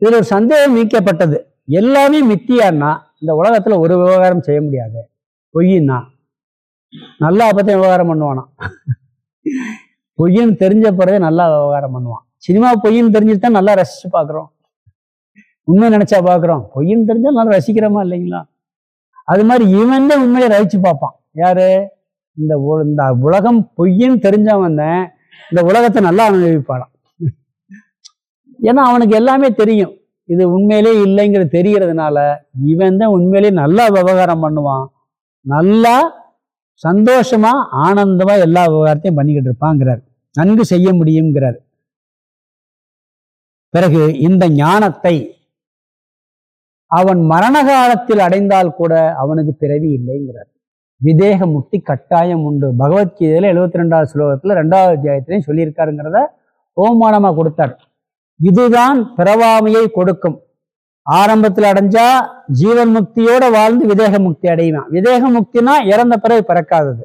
A: இதில் ஒரு சந்தேகம் நீக்கப்பட்டது. எல்லாமே மித்தியான்னா இந்த உலகத்துல ஒரு விவகாரம் செய்ய முடியாது. பொய்யின்னா. நல்லா அப்பத்தையும் விவகாரம் பண்ணுவானா? பொய்ன்னு தெரிஞ்ச பிறகு நல்லா விவகாரம் பண்ணுவான். சினிமா பொய்யின்னு தெரிஞ்சுட்டு தான் நல்லா ரசிச்சு பார்க்குறோம். உண்மை நினைச்சா பார்க்குறோம். பொய்யின்னு தெரிஞ்சா நல்லா ரசிக்கிறோமா இல்லைங்களா? அது மாதிரி இவன் தான் உண்மையை ரசிச்சு பார்ப்பான். யாரு? இந்த இந்த உலகம் பொய்யன்னு தெரிஞ்சவன் தான் இந்த உலகத்தை நல்லா அனுபவிப்பானாம். ஏன்னா அவனுக்கு எல்லாமே தெரியும். இது உண்மையிலே இல்லைங்கிறது தெரியறதுனால இவன் தான் உண்மையிலே நல்லா விவகாரம் பண்ணுவான். நல்லா சந்தோஷமா ஆனந்தமா எல்லா விவகாரத்தையும் பண்ணிக்கிட்டு இருப்பாங்கிறார். நன்கு செய்ய முடியுங்கிறார் பிறகு இந்த ஞானத்தை அவன் மரண காலத்தில் அடைந்தால் கூட அவனுக்கு பிறவி இல்லைங்கிறார். விதேக முக்தி கட்டாயம் உண்டு. பகவத்கீதையில எழுபத்தி ரெண்டாவது ஸ்லோகத்துல ரெண்டாவது அத்தியாயத்திலையும் சொல்லியிருக்காருங்கிறத ஓமானமா கொடுத்தார். இதுதான் பிறவாமையை கொடுக்கும். ஆரம்பத்தில் அடைஞ்சா ஜீவன் முக்தியோட வாழ்ந்து விதேக முக்தி அடைவான். விதேக முக்தினா இறந்த பிறகு பிறக்காதது.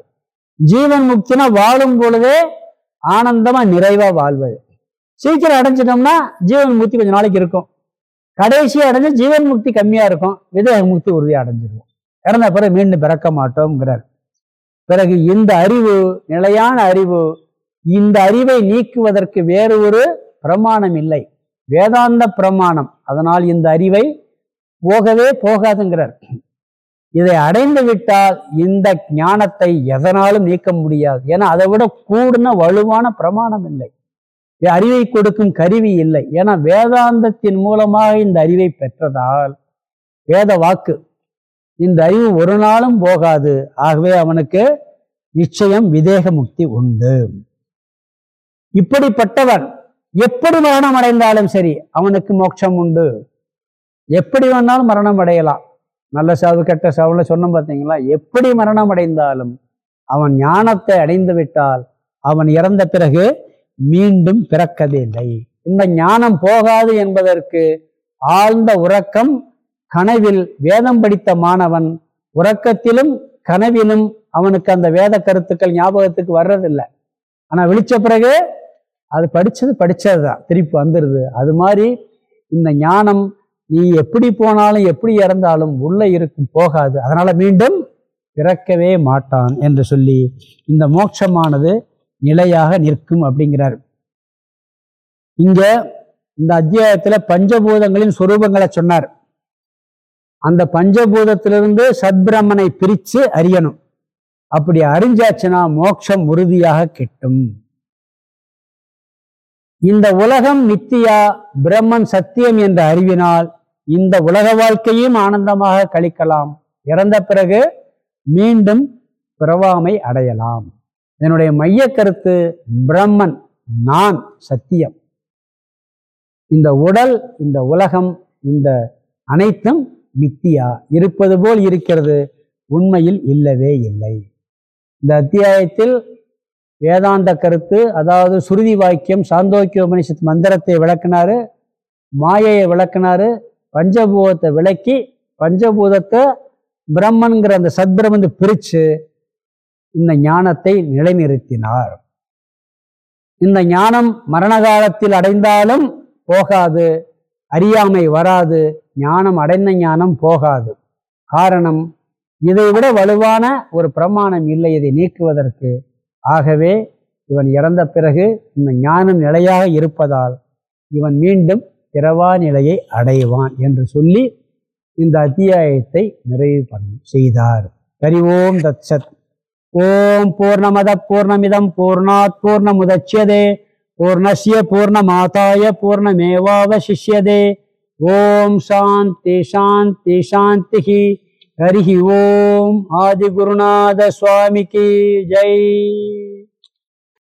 A: ஜீவன் முக்தினா வாழும் பொழுதே ஆனந்தமா நிறைவா வாழ்வது. சீக்கிரம் அடைஞ்சிட்டோம்னா ஜீவன் முக்தி கொஞ்ச நாளைக்கு இருக்கும். கடைசியா அடைஞ்சு ஜீவன் முக்தி கம்மியா இருக்கும். விதேக முக்தி உறுதியாக அடைஞ்சிருவோம். இறந்த பிறகு மீண்டும் பிறக்க மாட்டோம்ங்கிறார். பிறகு இந்த அறிவு நிலையான அறிவு இந்த அறிவை நீக்குவதற்கு வேறு ஒரு பிரமாணம் இல்லை. வேதாந்த பிரமாணம். அதனால் இந்த அறிவை போகவே போகாதுங்கிறார். இதை அடைந்து விட்டால் இந்த ஞானத்தை எதனாலும் நீக்க முடியாது. ஏன்னா அதை விட கூடுன வலுவான பிரமாணம் இல்லை. அறிவை கொடுக்கும் கருவி இல்லை. ஏன்னா வேதாந்தத்தின் மூலமாக இந்த அறிவை பெற்றதால் வேத வாக்கு இந்த அறிவு ஒரு நாளும் போகாது. ஆகவே அவனுக்கு நிச்சயம் விதேக முக்தி உண்டு. இப்படிப்பட்டவன் எப்படி மரணம் அடைந்தாலும் சரி அவனுக்கு மோட்சம் உண்டு. எப்படி வேணாலும் மரணம் அடையலாம். நல்ல சாவு கெட்ட சாவுல சொன்னோம் பார்த்தீங்களா? எப்படி மரணம் அடைந்தாலும் அவன் ஞானத்தை அடைந்து விட்டால் அவன் இறந்த பிறகு மீண்டும் பிறக்கதில்லை இந்த ஞானம் போகாது என்பதற்கு ஆழ்ந்த உறக்கம் கனவில் வேதம் படித்த மாணவன் உறக்கத்திலும் கனவிலும் அவனுக்கு அந்த வேத கருத்துக்கள் ஞாபகத்துக்கு வர்றதில்லை. ஆனால் விழிச்ச பிறகு அது படிச்சது படிச்சதுதான் திருப்பி வந்துடுது அது மாதிரி இந்த ஞானம் நீ எப்படி போனாலும் எப்படி இறந்தாலும் உள்ளே இருக்கும் போகாது. அதனால மீண்டும் பிறக்கவே மாட்டான் என்று சொல்லி இந்த மோட்சமானது நிலையாக நிற்கும் அப்படிங்கிறார். இங்கே இந்த அத்தியாயத்தில் பஞ்சபூதங்களின் சொரூபங்களை சொன்னார். அந்த பஞ்சபூதத்திலிருந்து சத்பிரமனை பிரித்து அறியணும். அப்படி அறிஞ்சாச்சுன்னா மோட்சம் உறுதியாக கிட்டும். இந்த உலகம் நித்தியா பிரம்மன் சத்தியம் என்ற அறிவினால் இந்த உலக வாழ்க்கையும் ஆனந்தமாக கழிக்கலாம். இறந்த பிறகு மீண்டும் பிறவாமை அடையலாம். என்னுடைய மைய கருத்து பிரம்மன் நான் சத்தியம். இந்த உடல் இந்த உலகம் இந்த அனைத்தும் மித்தியா இருப்பது போல் இருக்கிறது. உண்மையில் இல்லவே இல்லை. இந்த அத்தியாயத்தில் வேதாந்த கருத்து அதாவது சுருதி வாக்கியம் சாந்தோக்கிய உபனிஷத் மந்திரத்தை விளக்குனாரு மாயையை விளக்குனாரு பஞ்சபூதத்தை விளக்கி பஞ்சபூதத்தை பிரம்மன்கிற அந்த சத்பிரமந்து பிரித்து இந்த ஞானத்தை நிலைநிறுத்தினார். இந்த ஞானம் மரண காலத்தில் அடைந்தாலும் போகாது அறியாமை வராது ஞானம் அடைந்த ஞானம் போகாது. காரணம் இதை விட வலுவான ஒரு பிரமாணம் இல்லை இதை நீக்குவதற்கு. ஆகவே இவன் இறந்த பிறகு இந்த ஞானம் நிலையாக இருப்பதால் இவன் மீண்டும் பிறவா நிலையை அடைவான் என்று சொல்லி இந்த அத்தியாயத்தை நிறைவு பண்ண செய்தார். ஹரி ஓம் தத்சத். ஓம் பூர்ணமத பூர்ணமிதம் பூர்ணாத் பூர்ணமுதட்சியதே பூர்ணசிய பூர்ணமாதாய பூர்ணமேவாவசிஷ்யதே. ஓம் சாந்தி சாந்தி சாந்தி ஹரி ஓம். ஆதிகுருநாத சுவாமிக்கு ஜெய்.